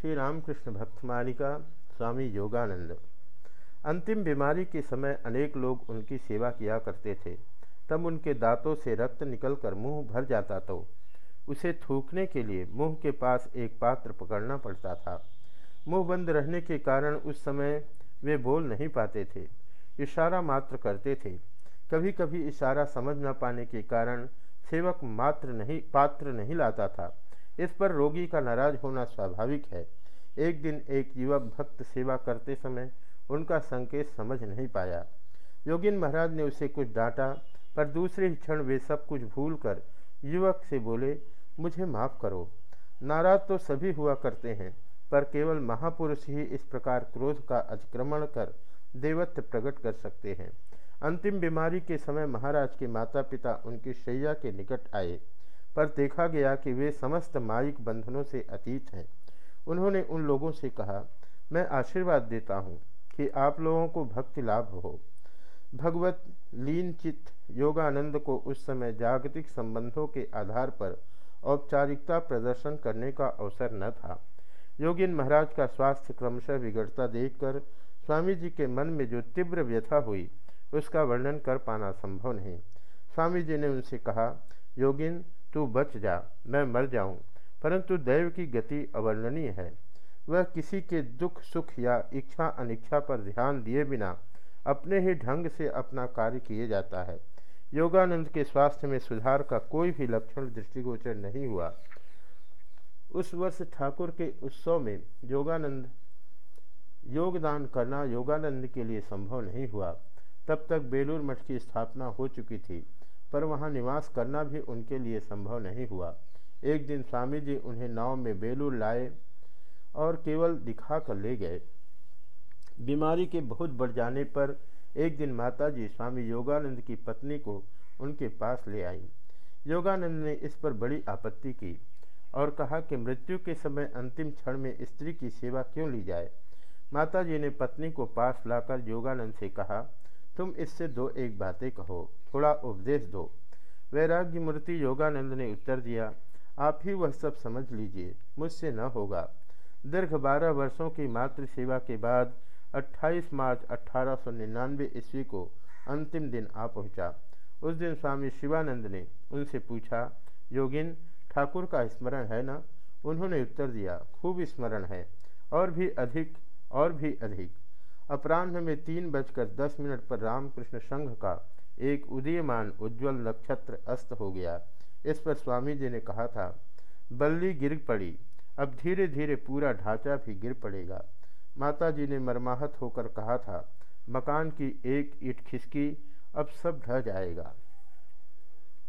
श्री रामकृष्ण भक्त मालिका स्वामी योगानंद। अंतिम बीमारी के समय अनेक लोग उनकी सेवा किया करते थे। तब उनके दांतों से रक्त निकलकर मुँह भर जाता तो उसे थूकने के लिए मुँह के पास एक पात्र पकड़ना पड़ता था। मुँह बंद रहने के कारण उस समय वे बोल नहीं पाते थे, इशारा मात्र करते थे। कभी कभी इशारा समझ न पाने के कारण सेवक मात्र नहीं, पात्र नहीं लाता था। इस पर रोगी का नाराज़ होना स्वाभाविक है। एक दिन एक युवक भक्त सेवा करते समय उनका संकेत समझ नहीं पाया। योगिन महाराज ने उसे कुछ डांटा, पर दूसरे ही क्षण वे सब कुछ भूल कर युवक से बोले, मुझे माफ़ करो। नाराज़ तो सभी हुआ करते हैं, पर केवल महापुरुष ही इस प्रकार क्रोध का अतिक्रमण कर देवत्व प्रकट कर सकते हैं। अंतिम बीमारी के समय महाराज के माता पिता उनकी शैया के निकट आए। पर देखा गया कि वे समस्त माइक बंधनों से अतीत हैं। उन्होंने उन लोगों से कहा, मैं आशीर्वाद देता हूँ कि आप लोगों को भक्ति लाभ हो। भगवत लीन चित्त योगानंद को उस समय जागतिक संबंधों के आधार पर औपचारिकता प्रदर्शन करने का अवसर न था। योगिन महाराज का स्वास्थ्य क्रमशः बिगड़ता देखकर स्वामी जी के मन में जो तीव्र व्यथा हुई, उसका वर्णन कर पाना संभव नहीं। स्वामी जी ने उनसे कहा, योगिन तू बच जा, मैं मर जाऊँ, परंतु दैव की गति अवर्णनीय है। वह किसी के दुख, सुख या इच्छा अनिच्छा पर ध्यान दिए बिना अपने ही ढंग से अपना कार्य किए जाता है। योगानंद के स्वास्थ्य में सुधार का कोई भी लक्षण दृष्टिगोचर नहीं हुआ। उस वर्ष ठाकुर के उत्सव में योगानंद, योगदान करना योगानंद के लिए संभव नहीं हुआ। तब तक बेलूर मठ की स्थापना हो चुकी थी। पर वहाँ निवास करना भी उनके लिए संभव नहीं हुआ। एक दिन स्वामी जी उन्हें नाव में बेलूर लाए और केवल दिखा कर ले गए। बीमारी के बहुत बढ़ जाने पर एक दिन माता जी स्वामी योगानंद की पत्नी को उनके पास ले आई। योगानंद ने इस पर बड़ी आपत्ति की और कहा कि मृत्यु के समय अंतिम क्षण में स्त्री की सेवा क्यों ली जाए? माता जी ने पत्नी को पास लाकर योगानंद से कहा तुम इससे दो एक बातें कहो, थोड़ा उपदेश दो। वैराग्य मूर्ति योगानंद ने उत्तर दिया, आप ही वह सब समझ लीजिए, मुझसे न होगा। दीर्घ बारह वर्षों की मातृ सेवा के बाद 28 मार्च अठारह सौ निन्यानवे ईस्वी को अंतिम दिन आ पहुँचा। उस दिन स्वामी शिवानंद ने उनसे पूछा, योगिन, ठाकुर का स्मरण है ना? उन्होंने उत्तर दिया, खूब स्मरण है, और भी अधिक, और भी अधिक। अपराह्न में तीन बजकर दस मिनट पर रामकृष्ण संघ का एक उदीयमान उज्ज्वल नक्षत्र अस्त हो गया। इस पर स्वामी जी ने कहा था, बल्ली गिर पड़ी, अब धीरे धीरे पूरा ढांचा भी गिर पड़ेगा। माता जी ने मरमाहत होकर कहा था, मकान की एक ईट खिसकी, अब सब ढह जाएगा।